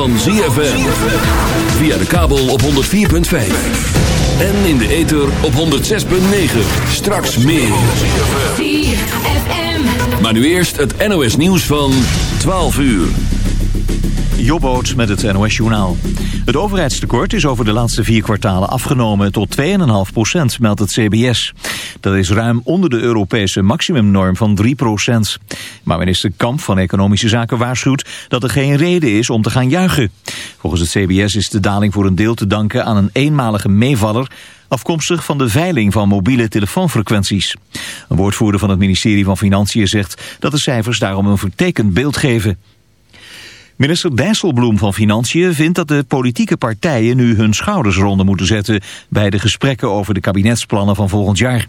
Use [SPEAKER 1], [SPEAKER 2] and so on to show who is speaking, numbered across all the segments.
[SPEAKER 1] van ZFM. Via de kabel op 104.5. En in de ether op 106.9. Straks meer. ZFM. Maar nu eerst het NOS nieuws van 12 uur.
[SPEAKER 2] Jobboot met het NOS Journaal. Het overheidstekort is over de laatste vier kwartalen afgenomen tot 2,5 procent, meldt het CBS. Dat is ruim onder de Europese maximumnorm van 3 procent. Maar minister Kamp van Economische Zaken waarschuwt dat er geen reden is om te gaan juichen. Volgens het CBS is de daling voor een deel te danken aan een eenmalige meevaller afkomstig van de veiling van mobiele telefoonfrequenties. Een woordvoerder van het ministerie van Financiën zegt dat de cijfers daarom een vertekend beeld geven. Minister Dijsselbloem van Financiën vindt dat de politieke partijen nu hun schouders ronden moeten zetten bij de gesprekken over de kabinetsplannen van volgend jaar.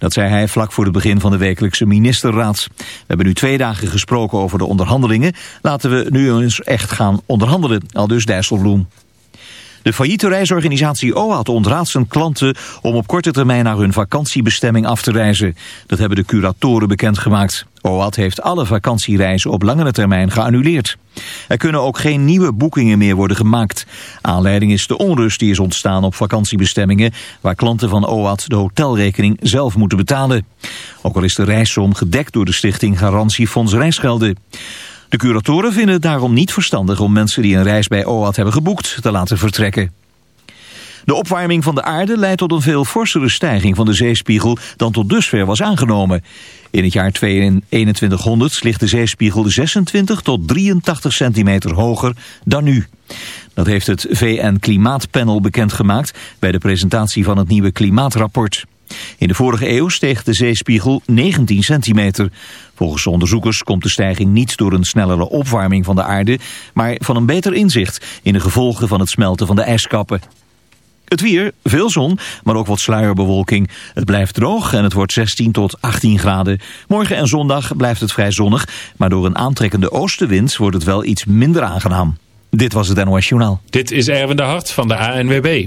[SPEAKER 2] Dat zei hij vlak voor het begin van de wekelijkse ministerraad. We hebben nu twee dagen gesproken over de onderhandelingen. Laten we nu eens echt gaan onderhandelen, al dus Dijsselbloem. De failliete reisorganisatie OAT ontraadt zijn klanten om op korte termijn naar hun vakantiebestemming af te reizen. Dat hebben de curatoren bekendgemaakt. OAT heeft alle vakantiereizen op langere termijn geannuleerd. Er kunnen ook geen nieuwe boekingen meer worden gemaakt. Aanleiding is de onrust die is ontstaan op vakantiebestemmingen... waar klanten van OAT de hotelrekening zelf moeten betalen. Ook al is de reissom gedekt door de stichting Garantiefonds Reisgelden. De curatoren vinden het daarom niet verstandig om mensen die een reis bij OAT hebben geboekt te laten vertrekken. De opwarming van de aarde leidt tot een veel forsere stijging van de zeespiegel dan tot dusver was aangenomen. In het jaar 2100 ligt de zeespiegel 26 tot 83 centimeter hoger dan nu. Dat heeft het VN Klimaatpanel bekendgemaakt bij de presentatie van het nieuwe klimaatrapport. In de vorige eeuw steeg de zeespiegel 19 centimeter. Volgens onderzoekers komt de stijging niet door een snellere opwarming van de aarde, maar van een beter inzicht in de gevolgen van het smelten van de ijskappen. Het weer, veel zon, maar ook wat sluierbewolking. Het blijft droog en het wordt 16 tot 18 graden. Morgen en zondag blijft het vrij zonnig, maar door een aantrekkende oostenwind wordt het wel iets minder aangenaam. Dit was het NOS Journaal.
[SPEAKER 3] Dit is Erwin de Hart van de ANWB.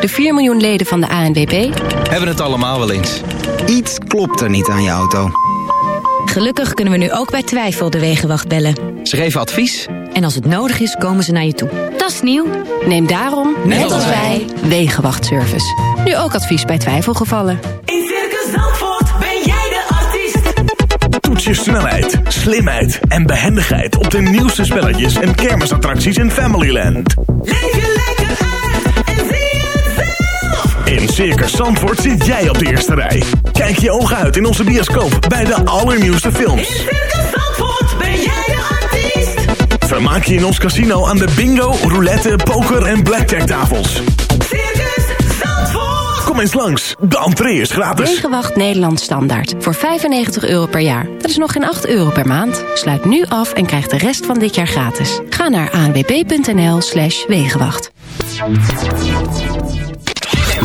[SPEAKER 4] de 4 miljoen leden van de ANWB,
[SPEAKER 5] hebben het allemaal wel eens. Iets klopt er niet aan je auto.
[SPEAKER 4] Gelukkig kunnen we nu ook bij twijfel de Wegenwacht bellen.
[SPEAKER 5] Ze geven advies.
[SPEAKER 4] En als het nodig is, komen ze naar je toe. Dat is nieuw. Neem daarom, net, als wij, Wegenwachtservice. Nu ook advies bij twijfelgevallen.
[SPEAKER 6] In Circus Zandvoort ben jij de artiest.
[SPEAKER 7] Toets je snelheid, slimheid en behendigheid op de nieuwste spelletjes en kermisattracties in Familyland.
[SPEAKER 6] Leef
[SPEAKER 7] In Circus Zandvoort zit jij op de eerste rij. Kijk je ogen uit in onze bioscoop bij de allernieuwste films.
[SPEAKER 6] In Circus Zandvoort ben jij de artiest.
[SPEAKER 7] Vermaak je in ons casino aan de bingo, roulette, poker en blackjack tafels.
[SPEAKER 6] Circus Zandvoort.
[SPEAKER 7] Kom eens langs, de entree is gratis.
[SPEAKER 4] Wegenwacht Nederland Standaard. Voor 95 euro per jaar. Dat is nog geen 8 euro per maand. Sluit nu af en krijg de rest van dit jaar gratis. Ga naar anwb.nl slash Wegenwacht.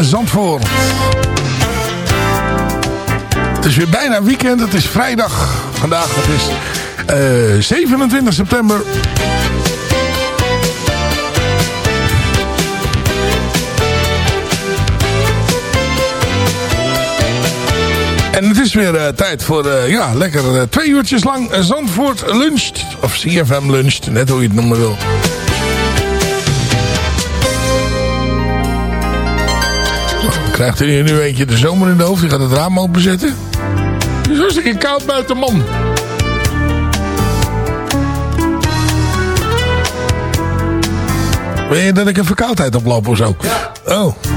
[SPEAKER 8] Zandvoort. Het is weer bijna weekend. Het is vrijdag. Vandaag het is eh 27 september. En het is weer eh, tijd voor, eh, ja, lekker eh, twee uurtjes lang eh, Zandvoort luncht. Of CFM luncht, net hoe je het noemen wil. Krijgt u nu eentje de zomer in de hoofd? Die gaat het raam openzetten. Het is hartstikke koud buiten, man. Wil je dat ik een verkoudheid oploop of zo? Oh. Ja, ze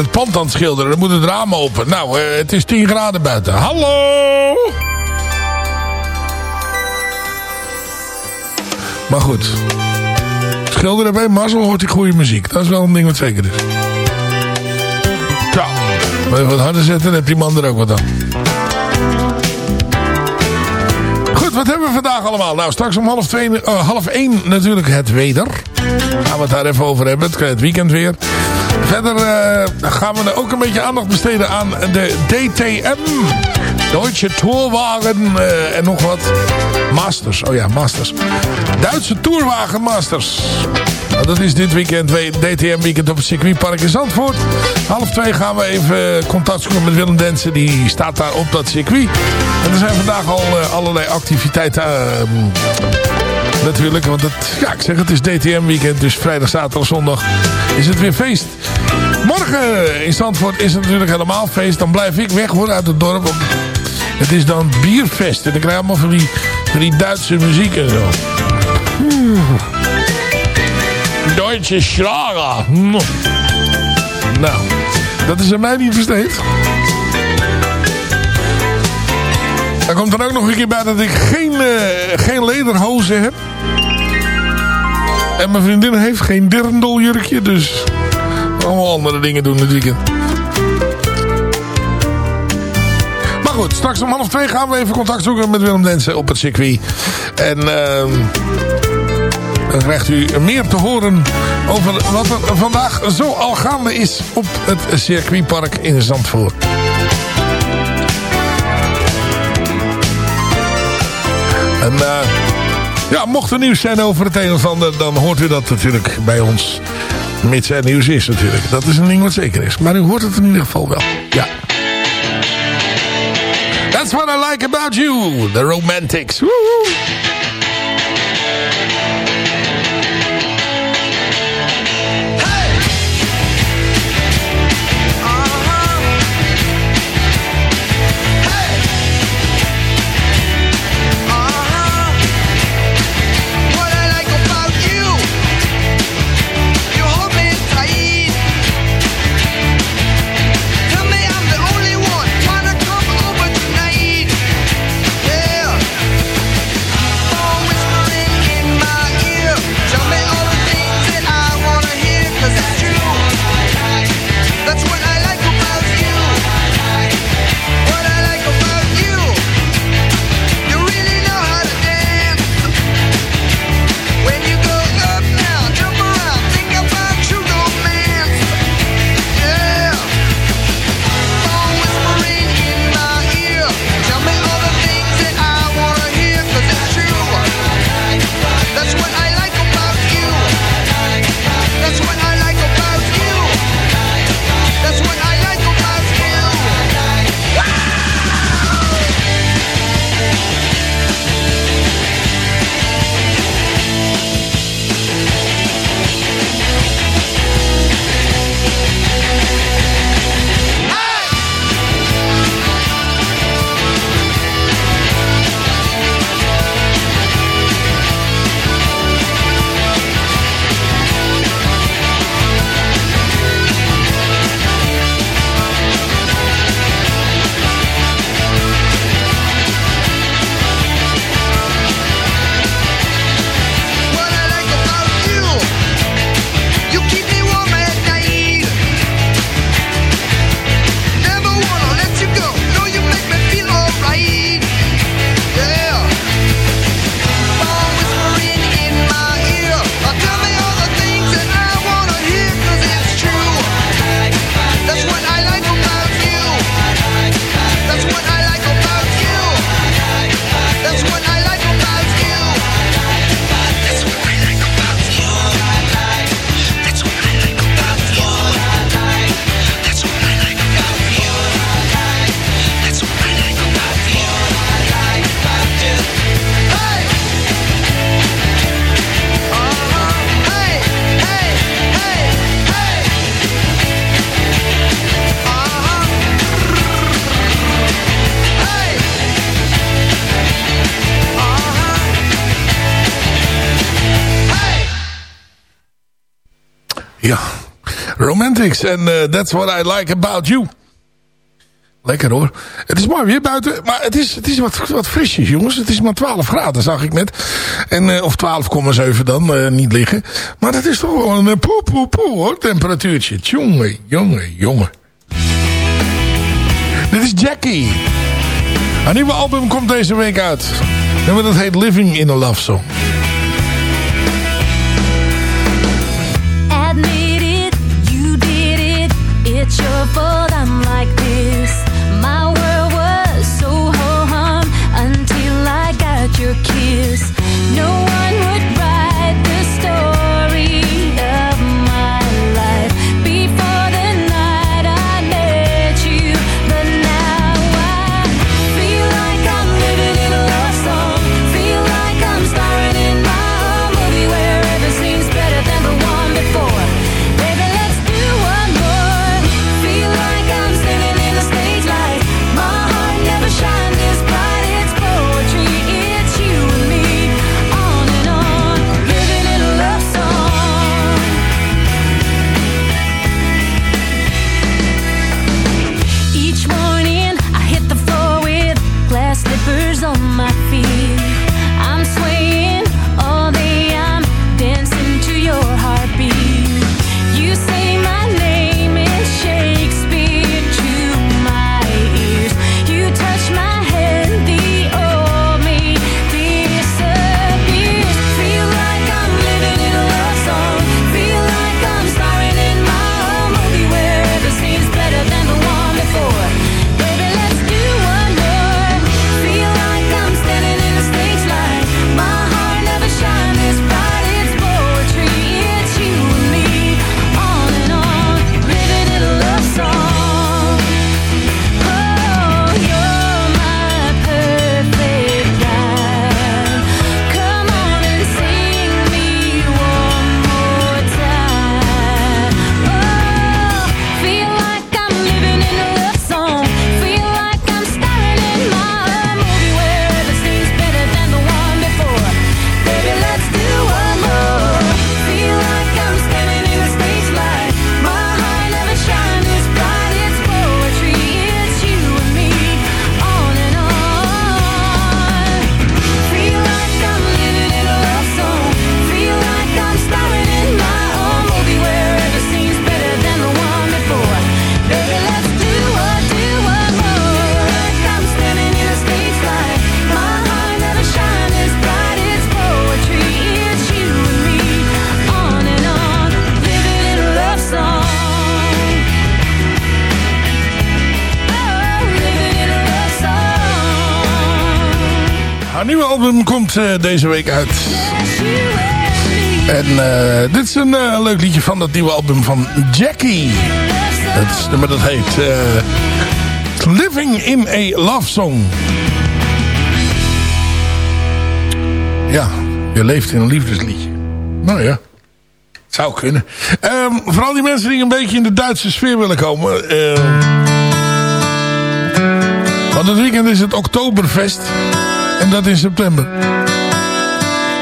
[SPEAKER 8] het pand aan het schilderen. Dan moet het raam open. Nou, eh, het is 10 graden buiten. Hallo! Maar goed. Schilderen bij Mazzel hoort hij goede muziek. Dat is wel een ding wat zeker is. Ja. Wil je wat harder zetten, dan heeft die man er ook wat aan. Goed, wat hebben we vandaag allemaal? Nou, straks om half, twee, eh, half één natuurlijk het weder. Gaan we het daar even over hebben. Het weekend weer. Verder eh, gaan we ook een beetje aandacht besteden aan de DTM. Deutsche Tourwagen eh, en nog wat. Masters, oh ja, Masters. Duitse Tourwagen Masters. Nou, dat is dit weekend, DTM weekend op het circuitpark in Zandvoort. Half twee gaan we even contact zoeken met Willem Densen. Die staat daar op dat circuit. En er zijn vandaag al eh, allerlei activiteiten... natuurlijk, want het, ja, ik zeg het is DTM weekend, dus vrijdag, zaterdag, zondag is het weer feest. Morgen in Zandvoort is het natuurlijk helemaal feest. Dan blijf ik weg hoor uit het dorp. Het is dan bierfest en dan krijg je allemaal van die, van die Duitse muziek en zo. Duitse Schlager. Nou, dat is aan mij niet besteed. Er komt er ook nog een keer bij dat ik geen, eh, geen lederhozen heb. En mijn vriendin heeft geen dirndeljurkje, dus allemaal andere dingen doen dit weekend. Maar goed, straks om half twee gaan we even contact zoeken met Willem Densen op het circuit. En ehm dan krijgt u meer te horen over wat er vandaag zo al gaande is op het circuitpark in Zandvoort. En eh, ja, mocht er nieuws zijn over het een of ander, dan hoort u dat natuurlijk bij ons. Mits er nieuws is natuurlijk. Dat is een ding wat zeker is. Maar u hoort het in ieder geval wel. Ja. That's what I like about you. The romantics. Woehoe. En uh, That's What I Like About You. Lekker hoor. Het is mooi weer buiten, maar het is, het is wat, wat frisjes jongens. Het is maar 12 graden zag ik net. En, uh, of 12,7 dan, uh, niet liggen. Maar het is toch wel een poe poe poe hoor, temperatuurtje. Jongen, jongen, jongen. Dit is Jackie. Een nieuwe album komt deze week uit. En dat heet
[SPEAKER 9] Living in a Love Song.
[SPEAKER 8] Album komt eh, deze week uit. En eh, dit is een eh, leuk liedje van dat nieuwe album van Jackie. Het nummer dat heet Living in a Love Song. Ja, je leeft in een liefdesliedje. Nou ja, zou kunnen. Ehm, vooral die mensen die een beetje in de Duitse sfeer willen komen. want het weekend is het Oktoberfest. En dat in september.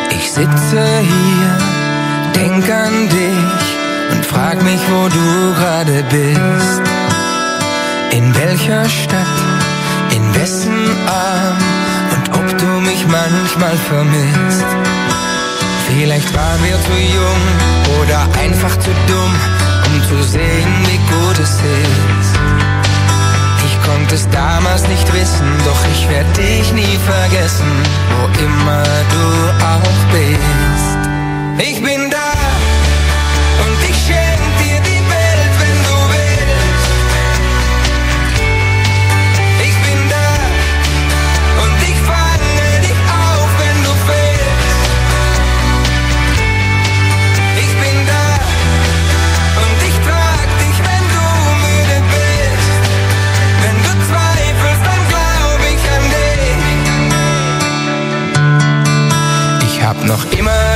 [SPEAKER 10] Ich sitze hier, denk an dich und frag mich, wo du gerade bist. In welcher Stadt, in wessen Arm und ob du mich manchmal vermisst. Vielleicht waren wir zu jung oder einfach zu dumm, um zu sehen, wie gut es ist. Ich konnte es damals nicht wissen, doch ich werde dich nie vergessen, wo immer du auch bist. Ich bin da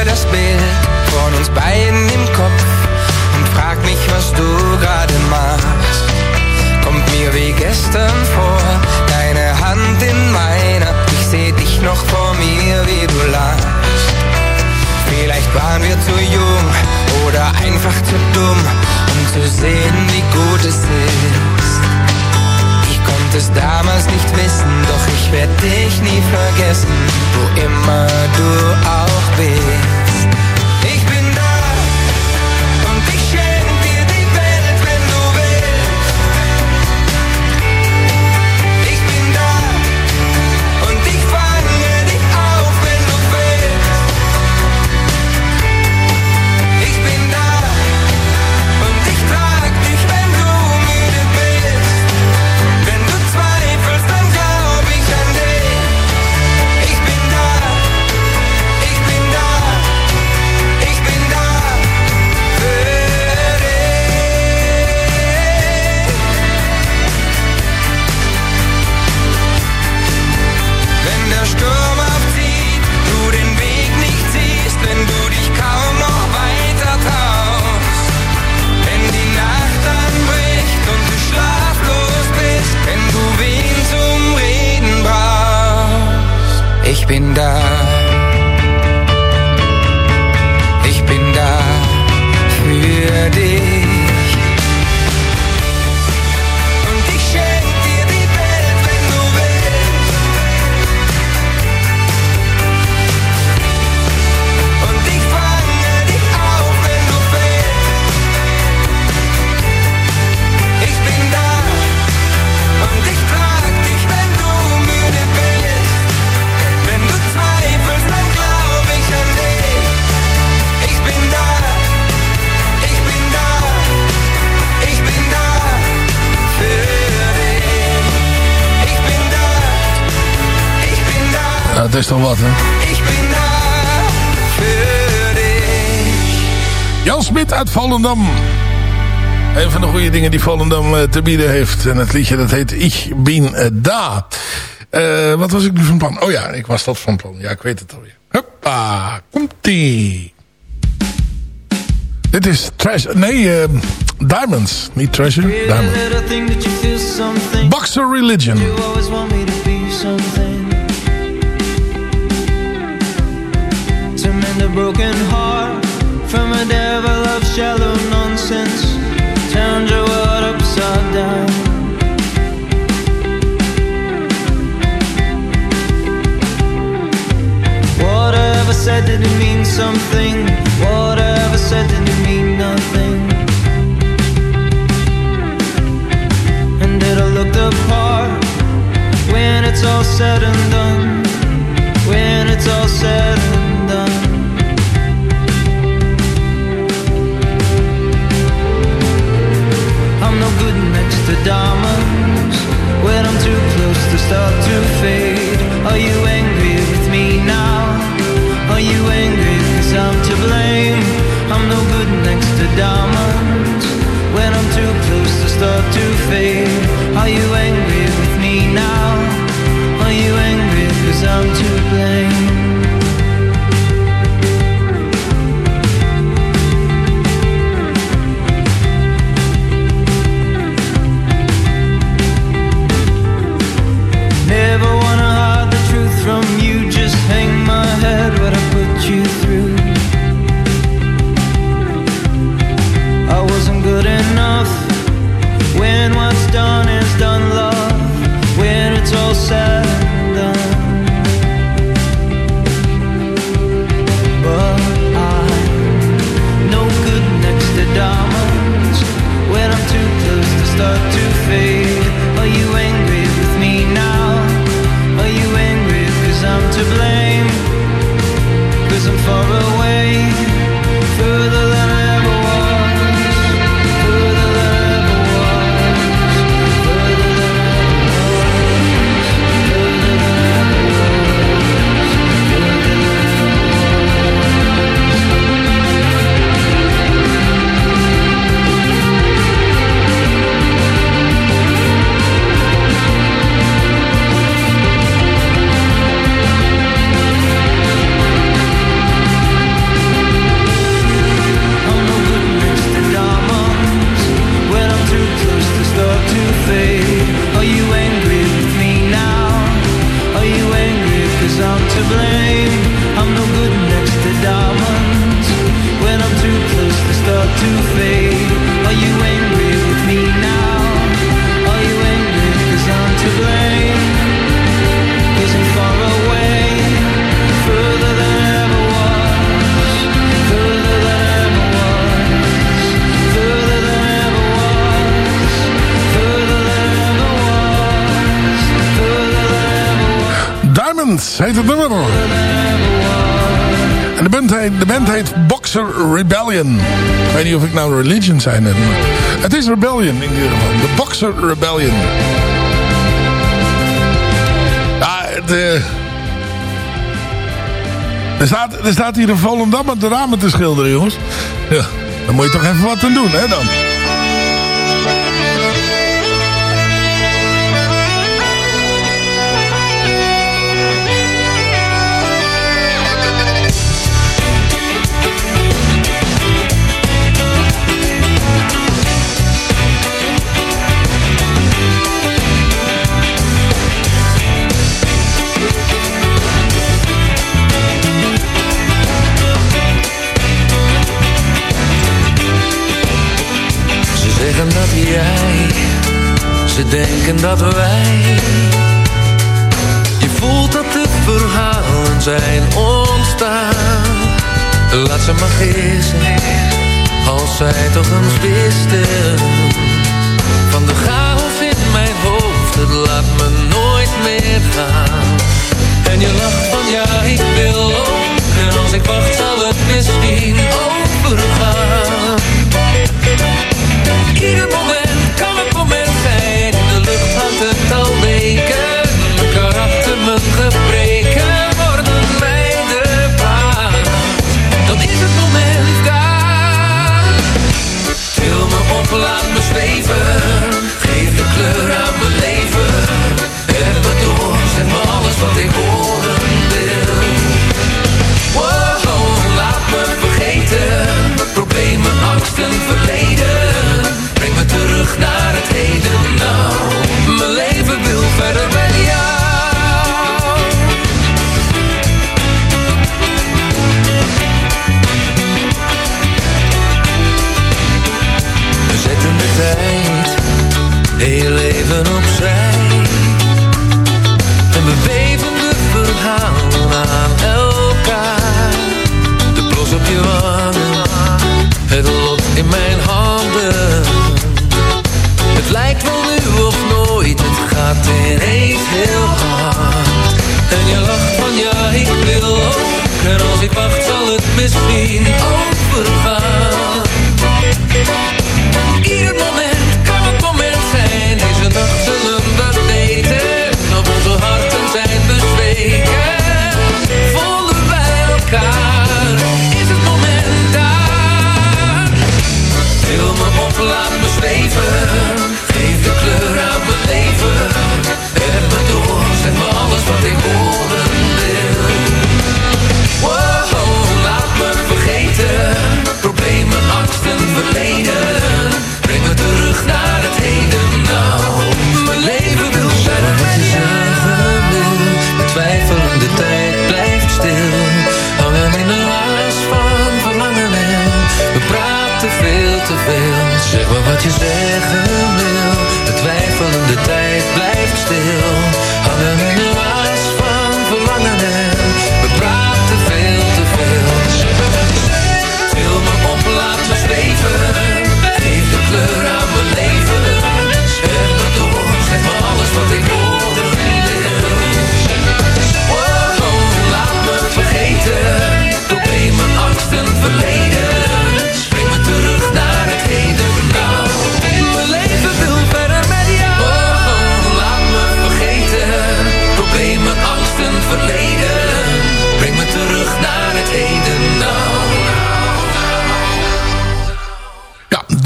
[SPEAKER 10] das Bild von uns beiden im Kopf und frag mich, was du gerade machst. Kommt mir wie gestern vor, deine Hand in meiner. Ich seh dich noch vor mir, wie du lachst. Vielleicht waren wir zu jung oder einfach zu dumm, um zu sehen, wie gut es ist ich konnte es damals nicht wissen, doch ich werde dich nie vergessen, wo immer du auch bist. Da.
[SPEAKER 8] Het is toch wat, hè? Jan Smit uit Volendam. Een van de goede dingen die Volendam eh, te bieden heeft. En het liedje dat heet Ich bin eh, da. Eh, wat was ik nu van plan? Oh ja, ik was dat van plan. Ja, ik weet het alweer. Huppa, komt-ie. Dit is Treasure. Nee, eh, Diamonds. Niet Treasure, Diamonds. Boxer Religion.
[SPEAKER 11] Mend a broken heart from a devil of shallow nonsense. Turned your world upside down. Whatever said did it mean something? Whatever said did it mean nothing? And did I look the part when it's all said and done? When it's all said to diamonds when I'm too close to start to fade. Are you angry with me now? Are you angry cause I'm to blame? I'm no good next to diamonds when I'm too close to start to fade. Are you angry
[SPEAKER 8] heet het nummer. En de band heet, de band heet Boxer Rebellion. Ik weet niet of ik nou Religion zei net. Het is Rebellion in ieder geval. De Boxer Rebellion. Ja, het... eh, er, staat, er staat hier een Volendam met de ramen te schilderen, jongens. Ja, daar moet je toch even wat aan doen, hè dan.
[SPEAKER 12] Zeggen dat jij, ze denken dat wij. Je voelt dat de verhalen zijn ontstaan. Laat ze maar gissen, als zij toch eens wisten. Van de chaos in mijn hoofd, het laat me nooit meer gaan. En je lacht van ja, ik wil ook. En als ik wacht zal het misschien overgaan.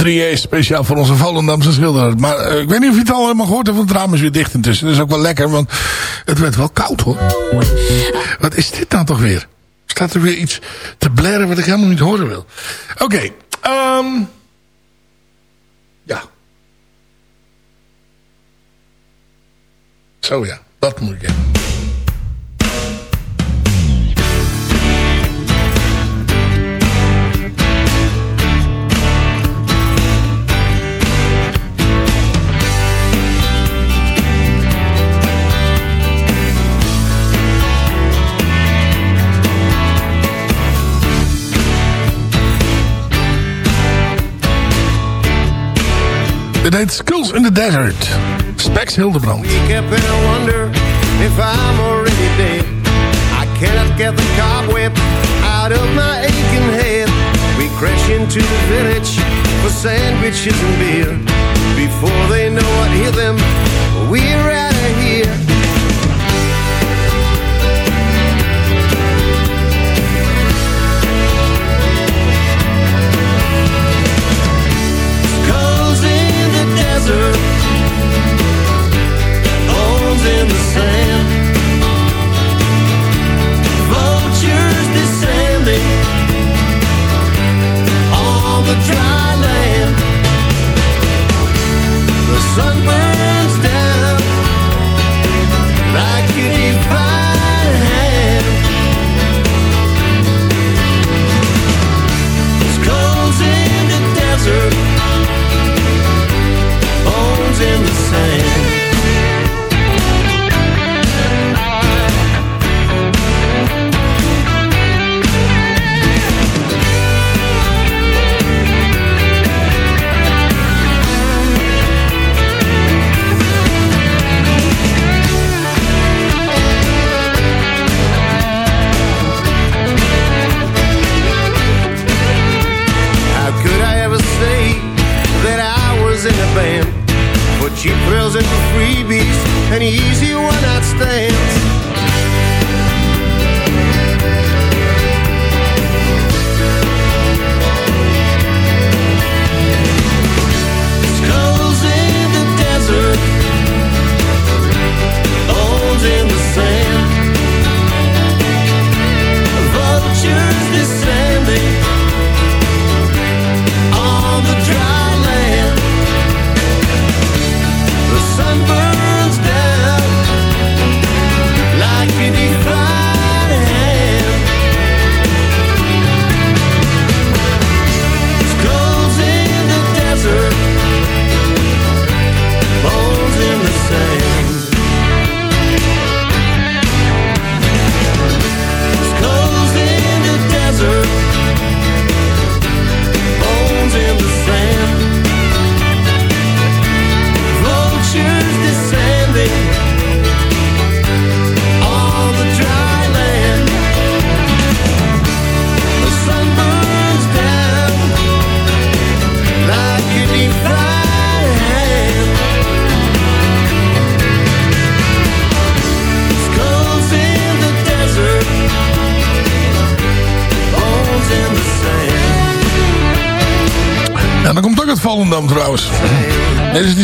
[SPEAKER 12] Ja,
[SPEAKER 8] 3E speciaal voor onze Volendamse schilder. Maar eh, ik weet niet of je het al helemaal gehoord hebt, want het raam is weer dicht intussen. Dat is ook wel lekker, want het werd wel koud hoor. Wat is dit nou toch weer? Staat er weer iets te blaren wat ik helemaal niet horen wil. Oké, ehm ja. Zo ja, dat moet ik hebben. Dit heet Skulls in the Desert. Specs Hildebrand.
[SPEAKER 13] I wonder if I'm already dead. cannot get the cobweb out of my aching head. We crash into the village for sandwiches and beer. Before they know what hit them, we're out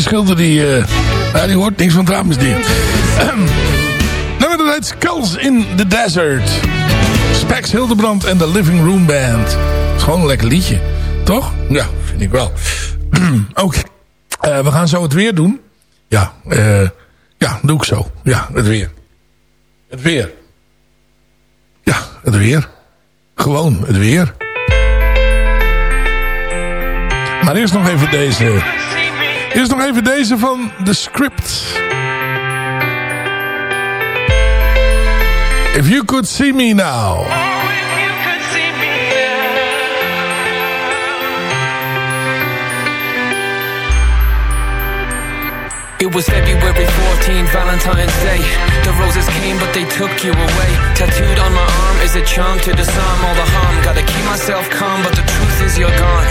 [SPEAKER 8] schilder die... ja, die hoort niks van dicht. Nou, dat heet Skulls in the Desert. Spex Hildebrand en de Living Room Band. Het is gewoon een lekker liedje. Toch? Ja, vind ik wel. Oké. Eh, we gaan zo het weer doen. Ja, eh ja, doe ik zo. Ja, het weer. Het weer. Ja, het weer. Gewoon het weer. Maar eerst nog even deze. Eerst nog even deze van The Script. If you could see me now.
[SPEAKER 10] It was February 14, Valentine's Day. The roses came, but they took you away. Tattooed on my arm is a charm to disarm all the harm. Gotta keep myself calm, but the truth is you're gone.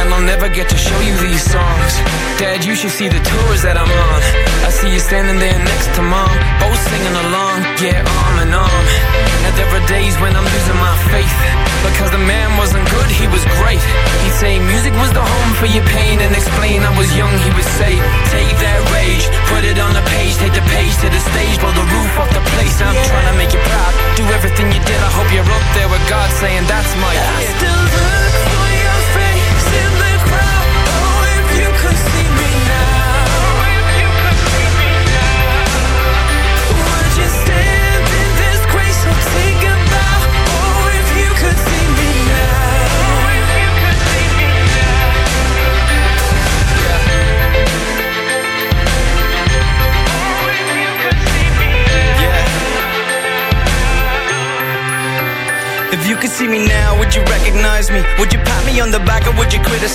[SPEAKER 10] And I'll never get to show you these songs. Dad, you should see the tours that I'm on. I see you standing there next to mom, both singing along, yeah, arm in arm. Now there are days when I'm losing my faith. Because the man wasn't good, he was great. He'd say music was the home for your pain and explain I was young, he would say, take that rage, put it on the page, take the page to the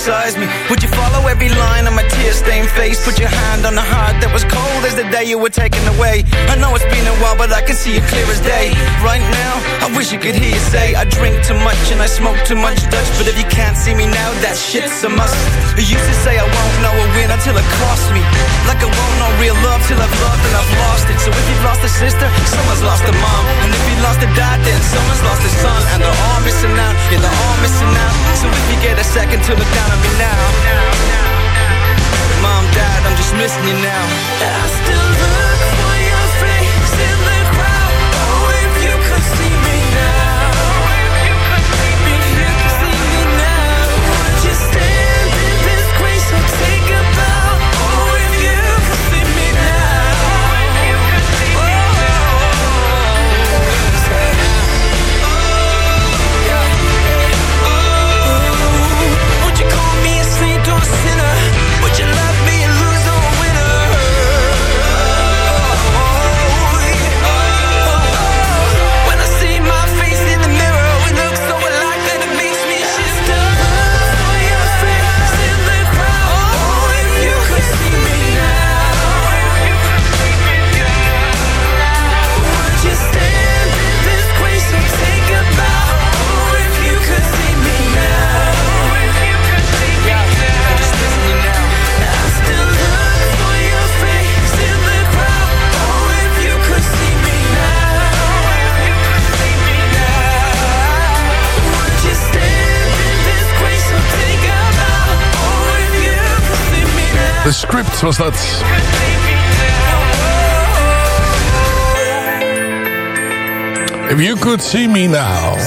[SPEAKER 10] criticize me? Would you follow every line tear-stained face? Put your hand on the heart that was cold as the day you were taken away. I know it's been a while, but I can see you clear as day. Right now, I wish you could hear you say I drink too much and I smoke too much Dutch. But if you can't see me now, that shit's a must. You used to say I won't know a win until it costs me. Like I won't know real love till I've loved and I've lost it. So if you've lost a sister, someone's lost a mom. And if you lost a dad, then someone's lost a son. And they're all missing out, yeah, they're all missing out. So if you get a second to look down on me now. Mom, dad, I'm just missing you now. I still look
[SPEAKER 8] De script was dat. If you could see me now.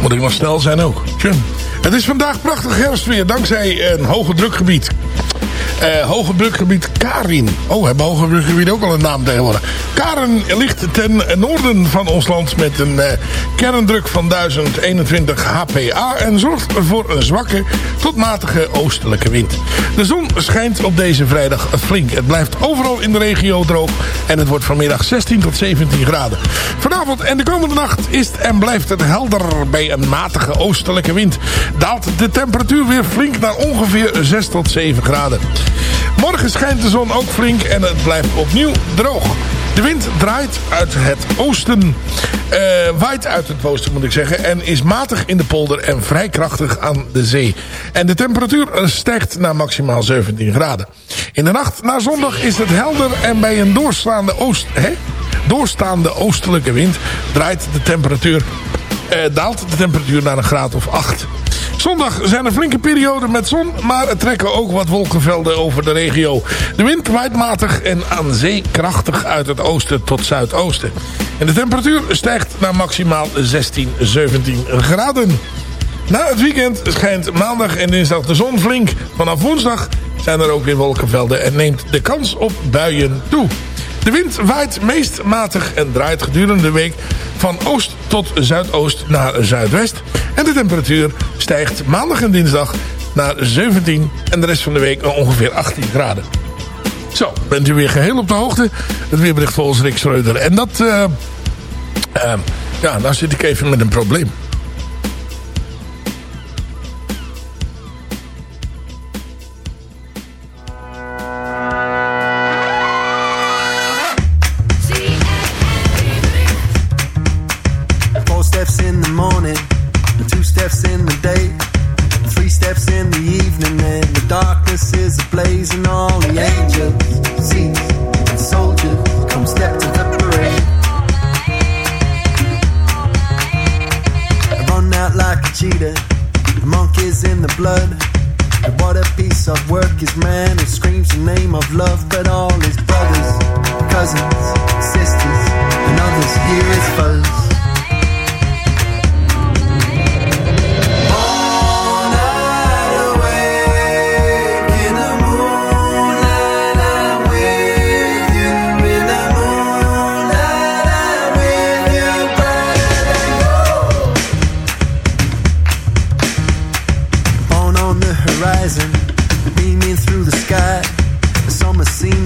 [SPEAKER 8] Moet ik nog snel zijn ook. Tjum. Het is vandaag prachtig herfstweer dankzij een hoge drukgebied. Eh hoge drukgebied Karin. Oh, hebben hoge drukgebied ook al een naam tegenwoordig. Karin ligt ten noorden van ons land met een eh, kerndruk van 1021 HPA en zorgt voor een zwakke tot matige oostelijke wind. De zon schijnt op deze vrijdag flink. Het blijft overal in de regio droog en het wordt vanmiddag 16 tot 17 graden. Vanavond en de komende nacht is het en blijft het helder bij een matige oostelijke wind. Daalt de temperatuur weer flink naar ongeveer 6 tot 7 graden. Morgen schijnt de zon ook flink en het blijft opnieuw droog. De wind draait uit het oosten, eh, waait uit het oosten moet ik zeggen, en is matig in de polder en vrij krachtig aan de zee. En de temperatuur stijgt naar maximaal 17 graden. In de nacht naar zondag is het helder en bij een doorstaande, oost, hè? doorstaande oostelijke wind draait de temperatuur, eh, daalt de temperatuur naar een graad of 8. Zondag zijn er flinke perioden met zon, maar er trekken ook wat wolkenvelden over de regio. De wind waait matig en aan zee krachtig uit het oosten tot zuidoosten. En de temperatuur stijgt naar maximaal 16, 17 graden. Na het weekend schijnt maandag en dinsdag de zon flink. Vanaf woensdag zijn er ook weer wolkenvelden en neemt de kans op buien toe. De wind waait meest matig en draait gedurende de week van oost tot zuidoost naar zuidwest. En de temperatuur stijgt maandag en dinsdag naar 17 en de rest van de week ongeveer 18 graden. Zo, bent u weer geheel op de hoogte. Het weerbericht volgens Rick Schreuder. En dat, eh eh, ja, nou zit ik even met een probleem.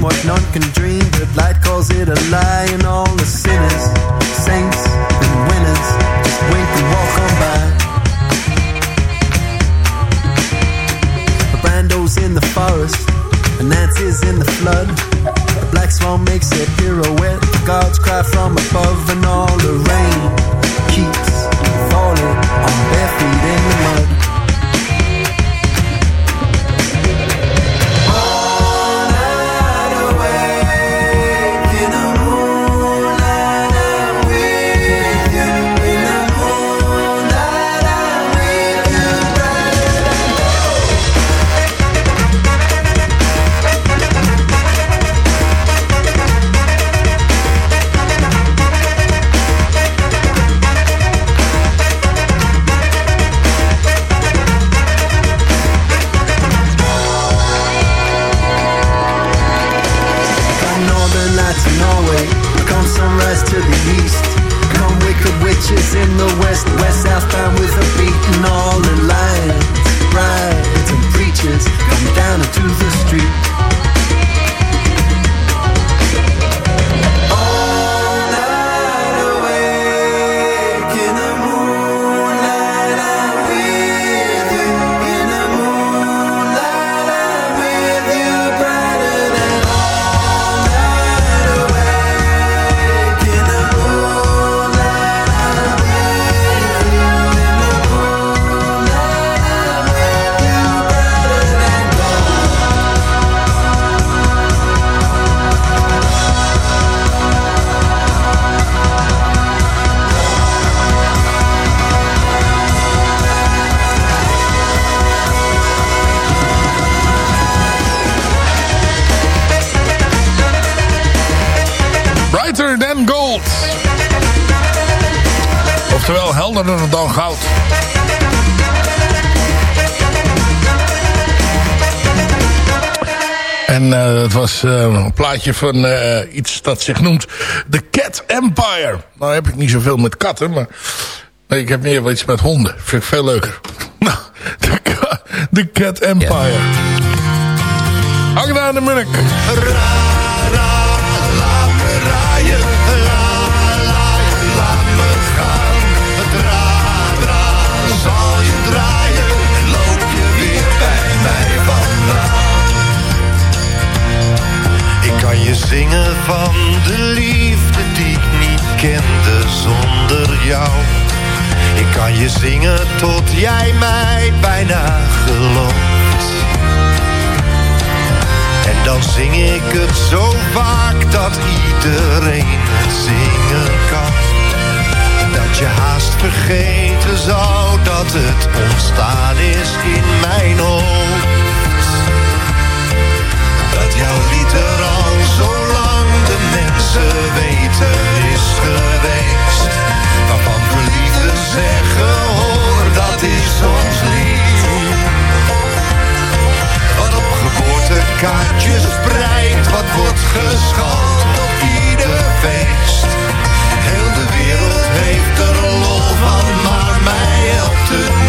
[SPEAKER 14] What none can
[SPEAKER 15] dream, but light calls it a lie, and all the sinners, saints, and winners just wink and walk on by. Brando's in the forest, and Nancy's in the flood. The black swan makes a pirouette. The gods cry from above, and all the rain keeps falling on bare feet in the mud.
[SPEAKER 8] Oftewel helderder dan goud. En eh, het was eh, een plaatje van eh, iets dat zich noemt The Cat Empire. Nou heb ik niet zoveel met katten, maar nee, ik heb meer iets met honden. Vind ik veel leuker. Nou, The, Ca- The Cat Empire. Hang aan de Munnik.
[SPEAKER 13] Zingen van de liefde die ik niet kende zonder jou. Ik kan je zingen tot jij mij bijna gelooft. En dan zing ik het zo vaak dat iedereen het zingen kan dat je haast vergeten zou dat het ontstaan is in mijn hoofd. Dat jouw lied er al mensen weten is geweest. Waarvan verliefden zeggen hoor, dat is ons lied. Wat op geboortekaartjes prijkt, wat wordt geschat op ieder feest. Heel de wereld heeft er lol van, maar mij helpt het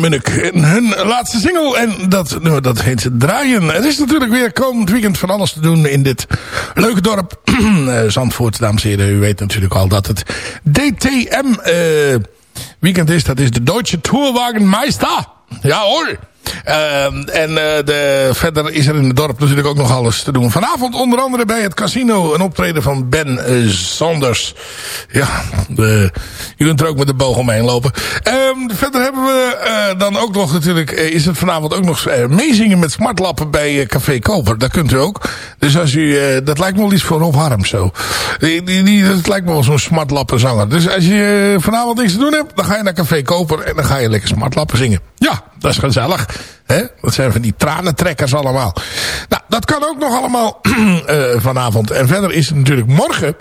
[SPEAKER 8] de. En hun laatste single. En dat, nou, dat heet Draaien. Het is natuurlijk weer komend weekend van alles te doen in dit leuke dorp. eh, Zandvoort, dames en heren. U weet natuurlijk al dat het DTM eh, weekend is. Dat is de Deutsche Tourwagenmeister. Ja hoor. Ehm, en eh, de, verder is er in het dorp natuurlijk ook nog alles te doen. Vanavond onder andere bij het casino een optreden van Ben eh, Sanders. Ja, je kunt er ook met de boog omheen lopen. Ehm, verder hebben we eh, dan ook nog natuurlijk, is het vanavond ook nog meezingen met smartlappen bij Café Koper. Dat kunt u ook. Dus als u, dat lijkt me wel iets voor Rob Harm zo. Dat lijkt me wel zo'n smartlappenzanger. Dus als je vanavond niks te doen hebt, dan ga je naar Café Koper en dan ga je lekker smartlappen zingen. Ja, dat is gezellig. Dat zijn van die tranentrekkers allemaal. Nou, dat kan ook nog allemaal eh, vanavond. En verder is het natuurlijk morgen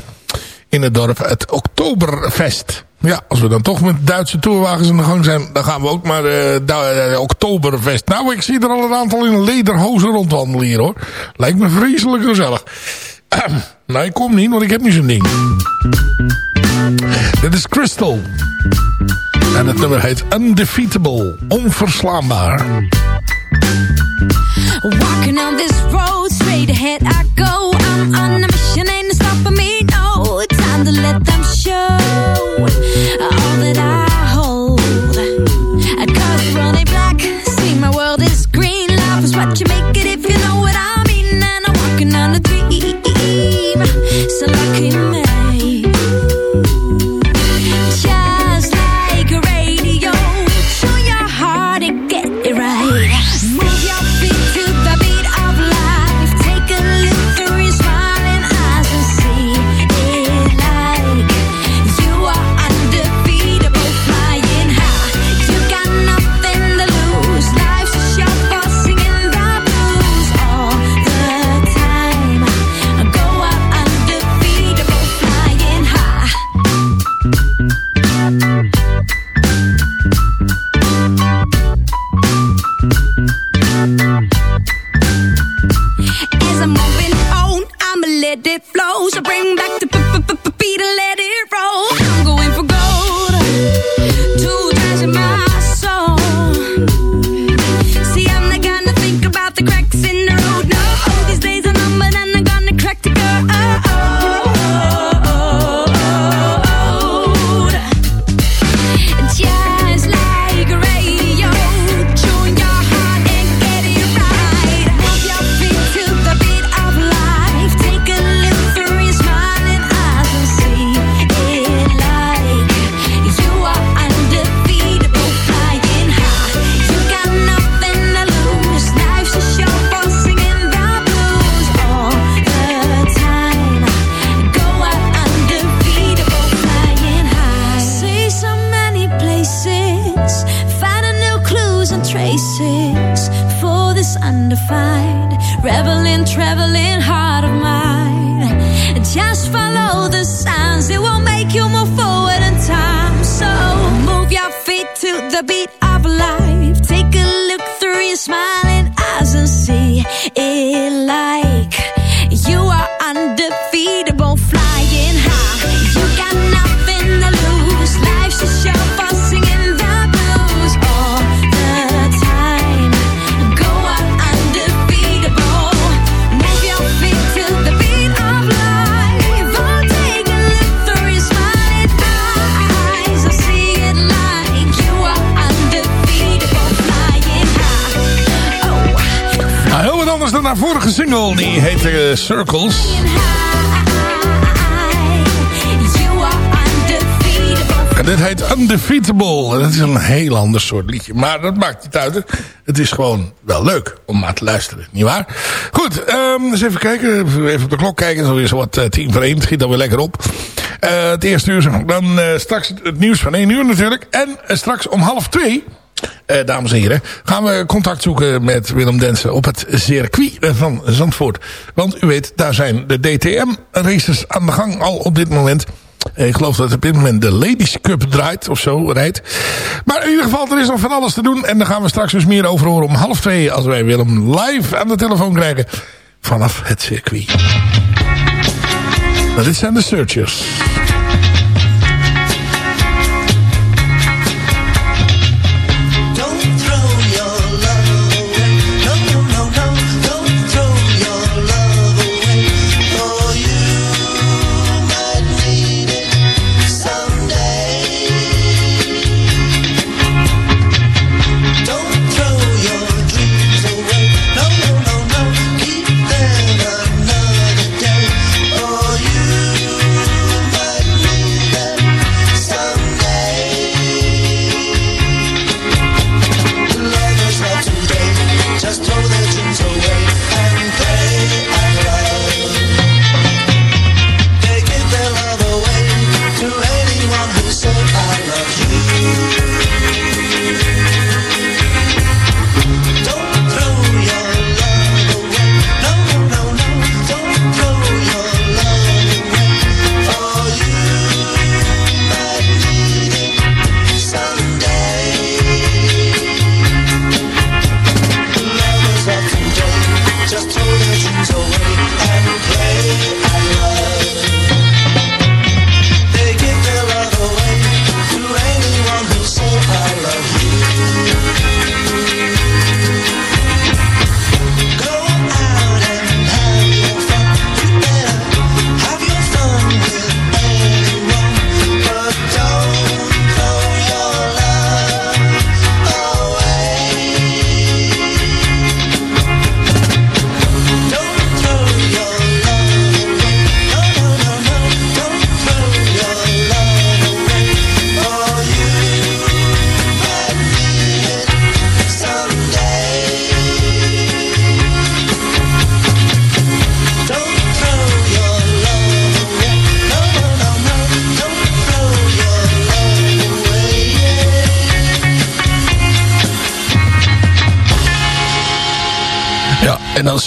[SPEAKER 8] in het dorp het Oktoberfest. Ja, als we dan toch met Duitse toerwagens aan de gang zijn, dan gaan we ook maar eh, Oktoberfest. Nou, ik zie er al een aantal in lederhozen rondwandelen hier hoor. Lijkt me vreselijk gezellig. nou, ik kom niet, want ik heb niet zo'n ding. Dit is Crystal. En het nummer heet Undefeatable. Onverslaanbaar.
[SPEAKER 9] Walking on this road, straight ahead I go. I'm on a mission, the beat
[SPEAKER 8] vorige single. Die heette eh, Circles. En dit heet Undefeatable. Dat is een heel ander soort liedje. Maar dat maakt niet uit. Het is gewoon wel leuk om maar te luisteren. Niet waar? Goed, ehm, eens even kijken. Even op de klok kijken. Zo is wat uh, tien voor één. Schiet dan weer lekker op. Uh, het eerste uur. Dan straks het, nieuws van één uur natuurlijk. En straks om half twee... Uh, dames en heren, gaan we contact zoeken met Willem Densen op het circuit van Zandvoort. Want u weet, daar zijn de DTM-races aan de gang al op dit moment. Ik geloof dat op dit moment de Ladies Cup draait of zo, rijdt. Maar in ieder geval, er is nog van alles te doen. En daar gaan we straks dus meer over horen om half twee... als wij Willem live aan de telefoon krijgen vanaf het circuit. Dit zijn de Searchers.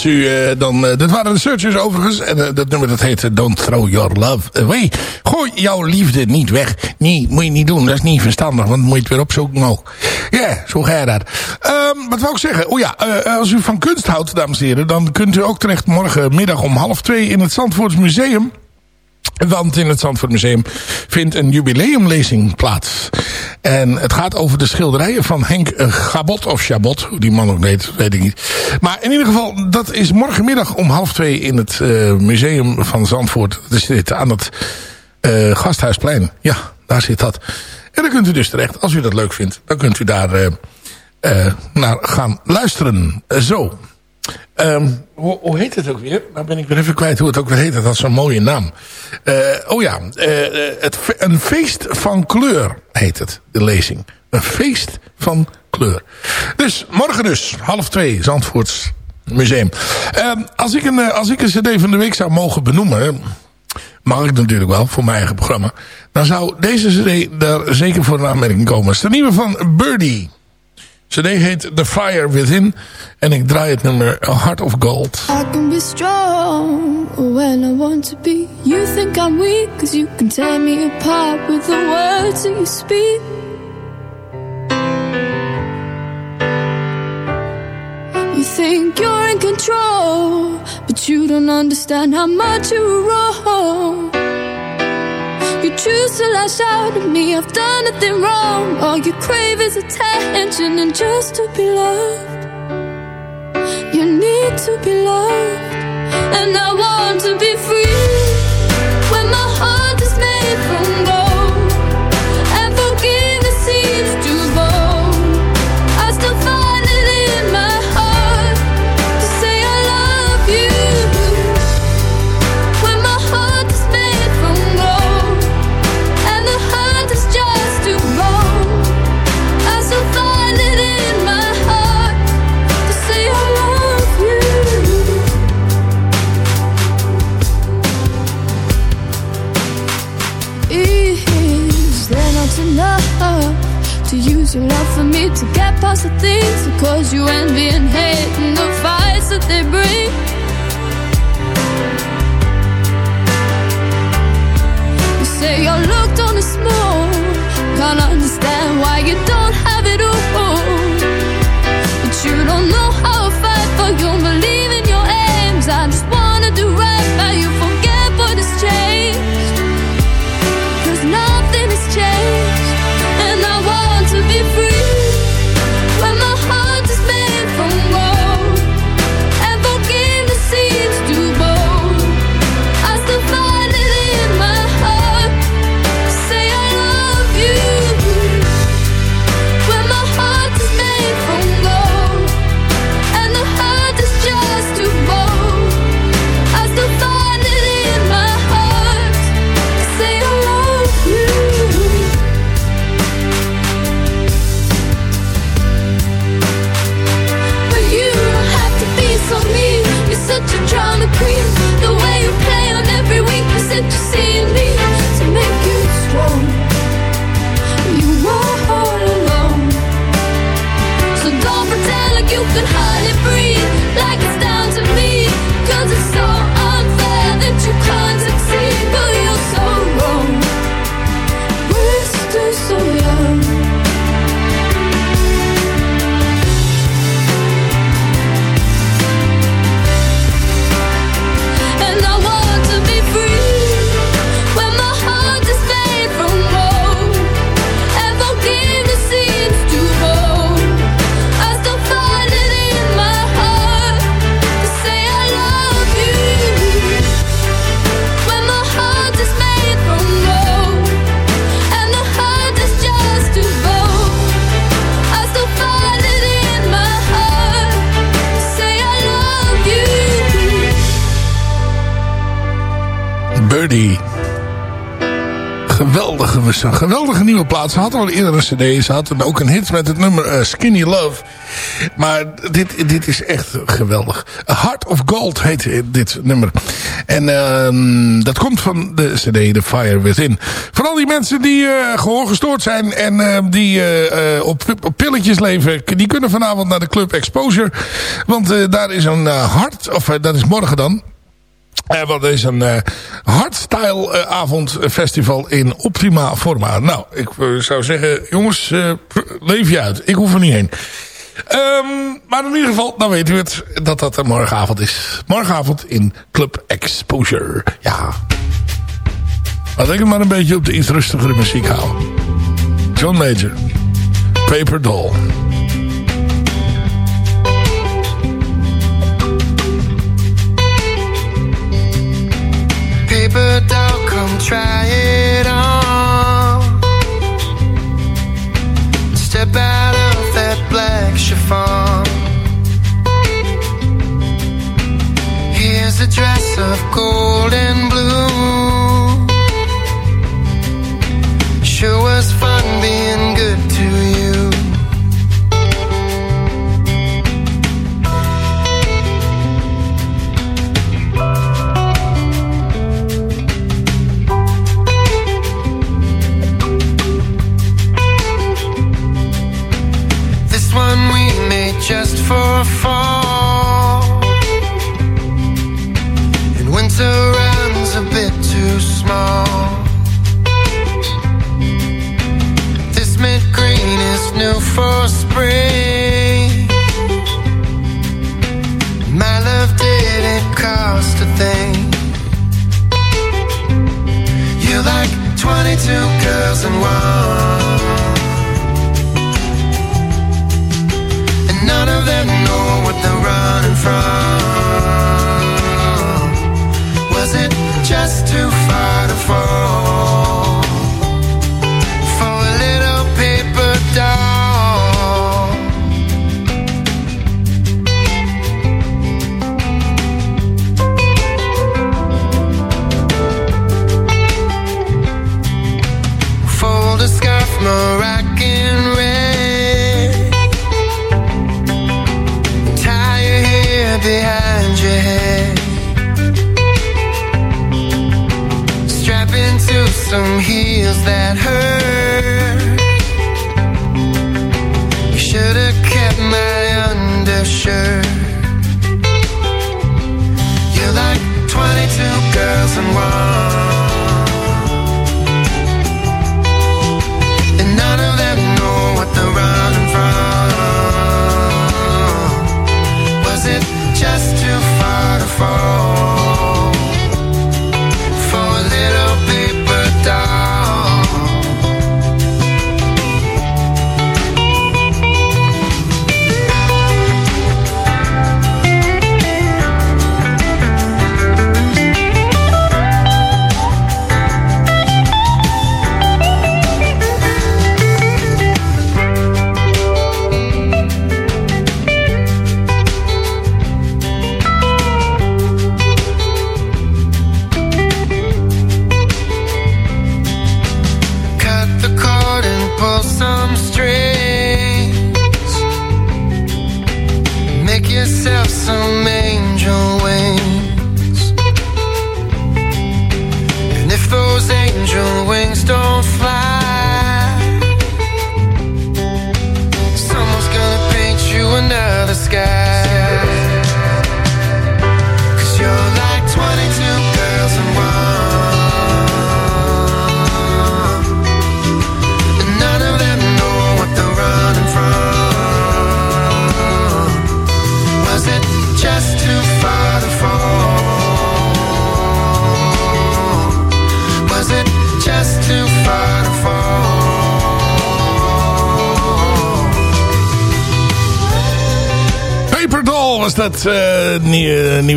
[SPEAKER 8] U uh, dan... Uh, dat waren de Searchers overigens. En uh, dat nummer dat heet Don't Throw Your Love Away. Gooi jouw liefde niet weg. Nee, moet je niet doen. Dat is niet verstandig. Want moet je het weer opzoeken ook. Ja, zo ga je dat. Um, wat wil ik zeggen? Oh ja, als u van kunst houdt, dames en heren... dan kunt u ook terecht morgenmiddag om half twee... in het Zandvoorts Museum... Want in het Zandvoort Museum vindt een jubileumlezing plaats. En het gaat over de schilderijen van Henk Gabot of Chabot. Hoe die man ook heet, weet ik niet. Maar in ieder geval, dat is morgenmiddag om half twee in het uh, museum van Zandvoort. Dat zit aan het uh, Gasthuisplein. Ja, daar zit dat. En dan kunt u dus terecht, als u dat leuk vindt. Dan kunt u daar uh, naar gaan luisteren. zo. Um, hoe, hoe, heet het ook weer? Nou ben ik weer even kwijt hoe het ook weer heet. Dat had zo'n mooie naam. Uh, oh ja, uh, het, een feest van kleur heet het, de lezing. Een feest van kleur. Dus morgen dus, half twee, Zandvoorts Museum. Uh, als, ik een, als ik een cd van de week zou mogen benoemen... mag ik natuurlijk wel, voor mijn eigen programma... dan zou deze cd daar zeker voor een aanmerking komen. Het is de nieuwe van Birdie. CD heet The Fire Within. En ik draai het nummer A Heart of Gold.
[SPEAKER 16] I can be strong when I want to be. You think I'm weak cause you can tear me apart with the words that you speak. You think you're in control, but you don't understand how much you're wrong. You choose to lash out at me, I've done nothing wrong. All you crave is attention and just to be loved. You need to be loved, and I want to be free.
[SPEAKER 8] een geweldige nieuwe plaats. Ze had al eerder een cd. Ze had ook een hit met het nummer eh, Skinny Love. Maar dit, dit is echt geweldig. Heart of Gold heet dit nummer. En ehm, dat komt van de cd The Fire Within. Vooral die mensen die eh, uh, gehoorgestoord zijn en ehm, die eh, op, op, pilletjes leven... die kunnen vanavond naar de Club Exposure. Want daar is een hart... of dat is morgen dan... Eh, uh, wat is een uh, hardstyle eh, avondfestival in optima forma. Nou, ik zou zeggen, jongens, leef je uit. Ik hoef er niet heen. Ehm, maar in ieder geval, dan weten we het, dat dat morgenavond is. Morgenavond in Club Exposure. Ja. Laat ik het maar een beetje op de iets rustigere muziek houden. John Major. Paper Doll.
[SPEAKER 17] come try it on. Step out of that black chiffon. Here's a dress of gold and blue.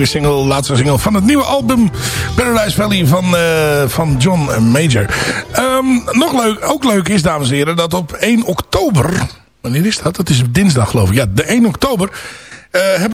[SPEAKER 8] nieuwe single, laatste single van het nieuwe album Paradise Valley van, eh, van John Major. Ehm, nog leuk, ook leuk is, dames en heren, dat op 1 oktober... Wanneer is dat? Dat is dinsdag, geloof ik. Ja, de 1 oktober... Uh,